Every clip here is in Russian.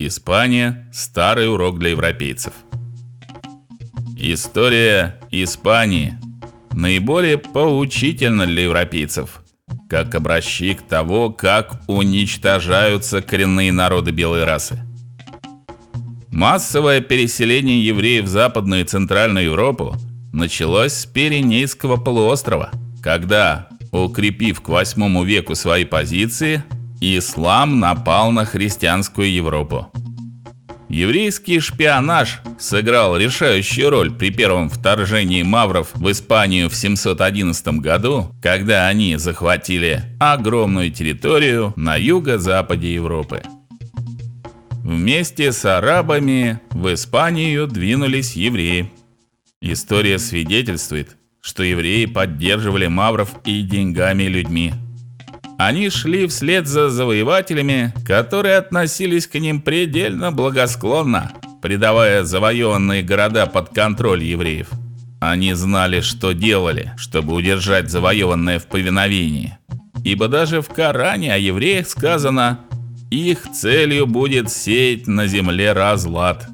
Испания старый урок для европейцев. История Испании наиболее поучительна для европейцев, как образчик того, как уничтожаются коренные народы белой расы. Массовое переселение евреев в Западную и Центральную Европу началось с Пиренейского полуострова, когда, укрепив к VIII веку свои позиции, ислам напал на христианскую Европу. Еврейский шпионаж сыграл решающую роль при первом вторжении мавров в Испанию в 711 году, когда они захватили огромную территорию на юго-западе Европы. Вместе с арабами в Испанию двинулись евреи. История свидетельствует, что евреи поддерживали мавров и деньгами, и людьми. Они шли вслед за завоевателями, которые относились к ним предельно благосклонно, придавая завоеванные города под контроль евреев. Они знали, что делали, чтобы удержать завоеванное в повиновении. Ибо даже в Коране о евреях сказано: их целью будет сеять на земле разлад.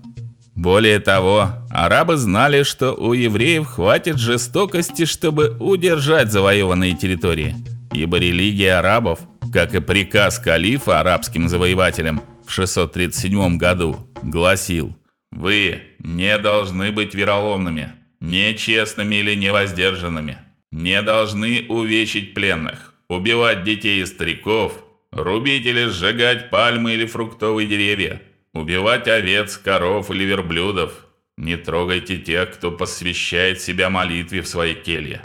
Более того, арабы знали, что у евреев хватит жестокости, чтобы удержать завоеванные территории, ибо религия арабов, как и приказ калифа арабским завоевателям в 637 году, гласил: "Вы не должны быть вероломными, нечестными или невоздержанными, не должны увечить пленных, убивать детей и стариков, рубить или сжигать пальмы или фруктовые деревья, убивать овец, коров или верблюдов. Не трогайте тех, кто посвящает себя молитве в своей келье.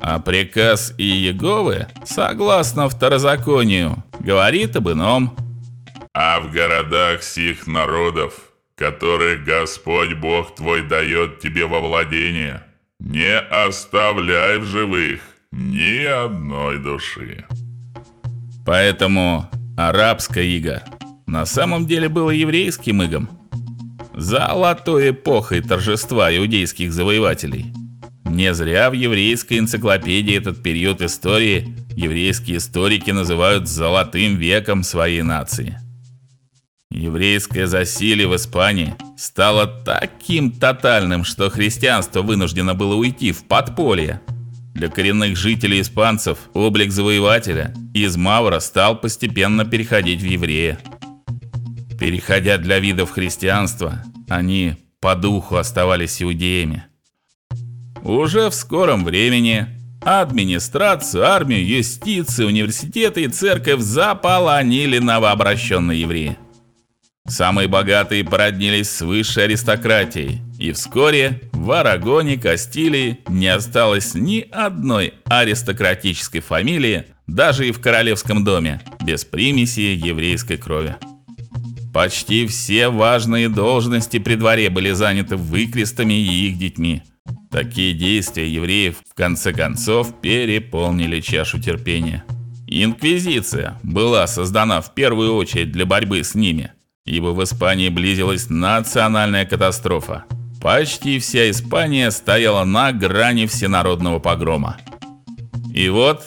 А приказ Иеговы, согласно второзаконию, говорит об ином. А в городах сих народов, которых Господь Бог твой дает тебе во владение, не оставляй в живых ни одной души. Поэтому арабское иго на самом деле было еврейским игом. Золотой эпохой торжества иудейских завоевателей. Не зря в еврейской энциклопедии этот период истории еврейские историки называют золотым веком своей нации. Еврейское засилье в Испании стало таким тотальным, что христианство вынуждено было уйти в подполье. Для коренных жителей испанцев облик завоевателя из мавра стал постепенно переходить в еврея. Переходя для видов христианства, они по духу оставались иудеями. Уже в скором времени администрацию, армию, юстицию, университеты и церковь заполонили новообращенные евреи. Самые богатые породнились с высшей аристократией, и вскоре в Арагоне, Кастилии не осталось ни одной аристократической фамилии, даже и в королевском доме, без примеси еврейской крови. Почти все важные должности при дворе были заняты выкрестами и их детьми. Такие действия евреев в конце концов переполнили чашу терпения. Инквизиция была создана в первую очередь для борьбы с ними ибо в Испании близилась национальная катастрофа. Почти вся Испания стояла на грани всенародного погрома. И вот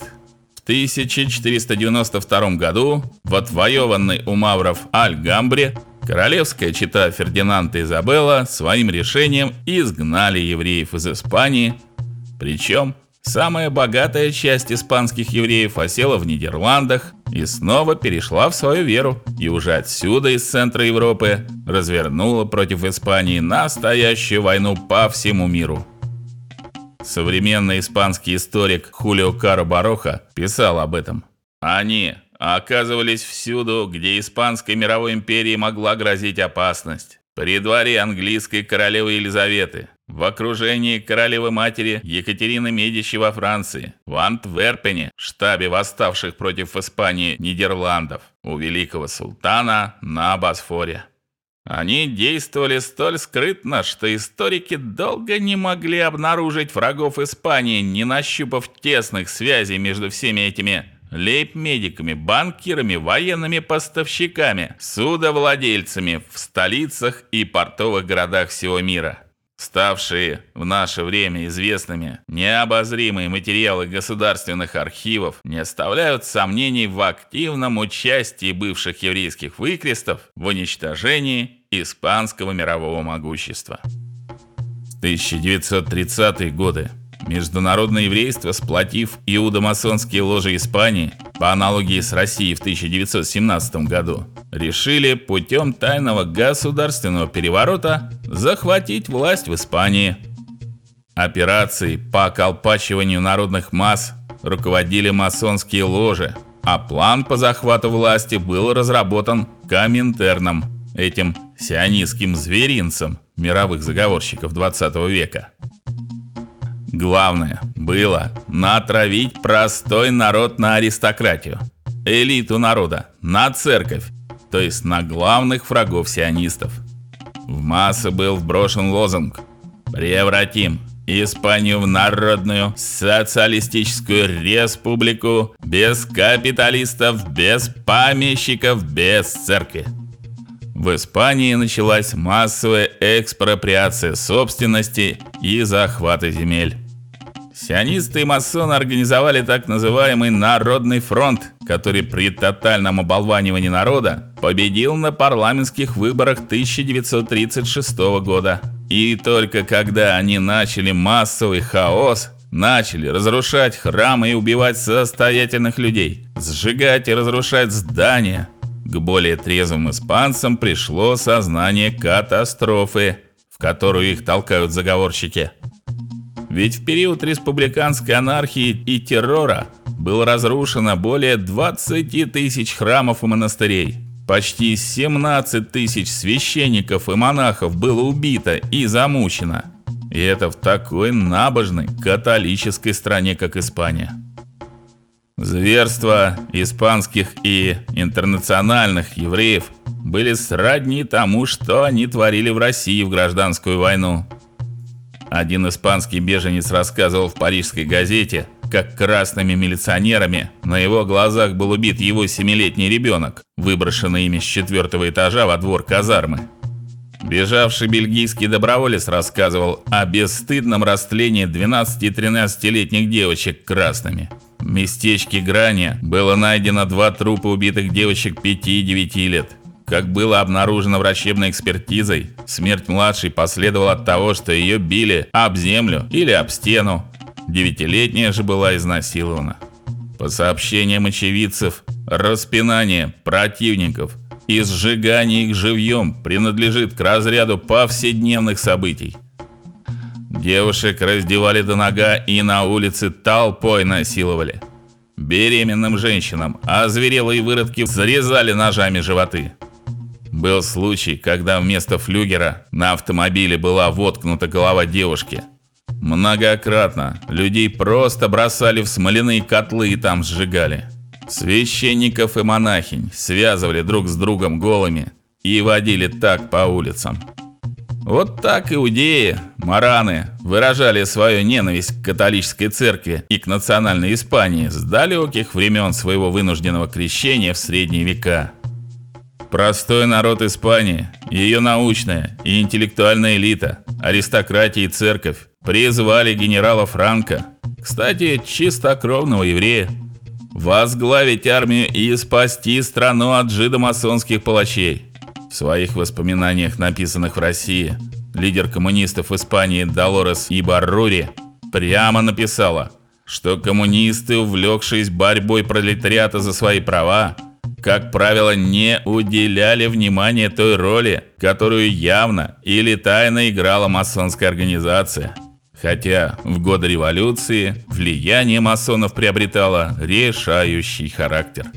в 1492 году в отвоеванной у мавров Альгамбре королевская чета Фердинанда Изабелла своим решением изгнали евреев из Испании, причем Самая богатая часть испанских евреев осела в Нидерландах и снова перешла в свою веру, и уже отсюда из центра Европы развернула против Испании настоящую войну по всему миру. Современный испанский историк Хулио Каро Бароха писал об этом. Они оказывались всюду, где испанской мировой империи могла грозить опасность. При дворе английской королевы Елизаветы, в окружении королевы матери Екатерины Медичи во Франции, в Антверпене, штабе восставших против Испании Нидерландов, у великого султана на Босфоре. Они действовали столь скрытно, что историки долго не могли обнаружить врагов Испании, не нащупав тесных связей между всеми этими лейб-медиками, банкирами, военными поставщиками, судовладельцами в столицах и портовых городах всего мира. Ставшие в наше время известными необозримые материалы государственных архивов не оставляют сомнений в активном участии бывших еврейских выкрестов в уничтожении испанского мирового могущества. 1930-е годы Международное еврейство, сплотив иудомасонские ложи Испании, по аналогии с Россией в 1917 году, решили путем тайного государственного переворота захватить власть в Испании. Операцией по околпачиванию народных масс руководили масонские ложи, а план по захвату власти был разработан Коминтерном, этим сионистским зверинцем мировых заговорщиков 20 века. Главное было натравить простой народ на аристократию, элиту народа, на церковь, то есть на главных врагов сионистов. В массы был вброшен лозунг: "Превратим Испанию в народную социалистическую республику без капиталистов, без помещиков, без церкви". В Испании началась массовая экспроприация собственности и захваты земель. Сионисты и масоны организовали так называемый Народный фронт, который при тотальном оболванивании народа победил на парламентских выборах 1936 года. И только когда они начали массовый хаос, начали разрушать храмы и убивать состоятельных людей, сжигать и разрушать здания, к более трезвым испанцам пришло сознание катастрофы, в которую их толкают заговорщики. Ведь в период республиканской анархии и террора было разрушено более 20 тысяч храмов и монастырей. Почти 17 тысяч священников и монахов было убито и замучено. И это в такой набожной католической стране, как Испания. Зверства испанских и интернациональных евреев были сродни тому, что они творили в России в гражданскую войну. Один испанский беженец рассказывал в парижской газете, как красными милиционерами на его глазах был убит его семилетний ребенок, выброшенный ими с четвертого этажа во двор казармы. Бежавший бельгийский доброволец рассказывал о бесстыдном растлении 12 и 13-летних девочек красными. Местечке Грани было найдено два трупа убитых девочек 5 и 9 лет. Как было обнаружено врачебной экспертизой, смерть младшей последовала от того, что ее били об землю или об стену. Девятилетняя же была изнасилована. По сообщениям очевидцев, распинание противников и сжигание их живьем принадлежит к разряду повседневных событий. Девушек раздевали до нога и на улице толпой насиловали. Беременным женщинам озверелые выродки зарезали ножами животы. Был случай, когда вместо флюгера на автомобиле была воткнута голова девушки. Многократно людей просто бросали в смоляные котлы и там сжигали. Священников и монахинь связывали друг с другом голыми и водили так по улицам. Вот так иудеи, мараны выражали свою ненависть к католической церкви и к национальной Испании с далеких времен своего вынужденного крещения в средние века. Простой народ Испании, ее научная и интеллектуальная элита, аристократия и церковь призвали генерала Франка, кстати, чистокровного еврея, возглавить армию и спасти страну от жидомасонских палачей. В своих воспоминаниях, написанных в России, лидер коммунистов Испании Долорес Ибаррури прямо написала, что коммунисты, увлекшись борьбой пролетариата за свои права, как правило, не уделяли внимания той роли, которую явно или тайно играла масонская организация. Хотя в годы революции влияние масонов приобретало решающий характер.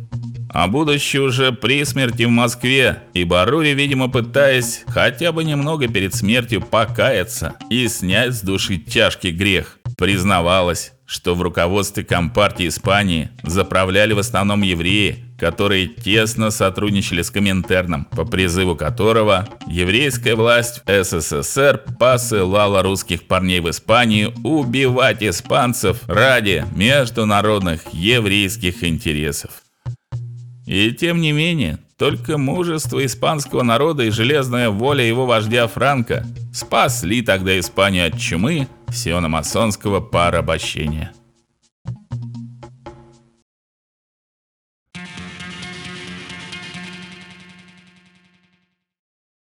А будучи уже при смерти в Москве, и Барури, видимо, пытаясь хотя бы немного перед смертью покаяться и снять с души тяжкий грех, признавалась, что в руководстве Компартии Испании заправляли в основном евреи, которые тесно сотрудничали с Коминтерном, по призыву которого еврейская власть СССР посылала русских парней в Испанию убивать испанцев ради международных еврейских интересов. И тем не менее, только мужество испанского народа и железная воля его вождя Франка спасли тогда Испанию от чумы сиономасонского порабощения.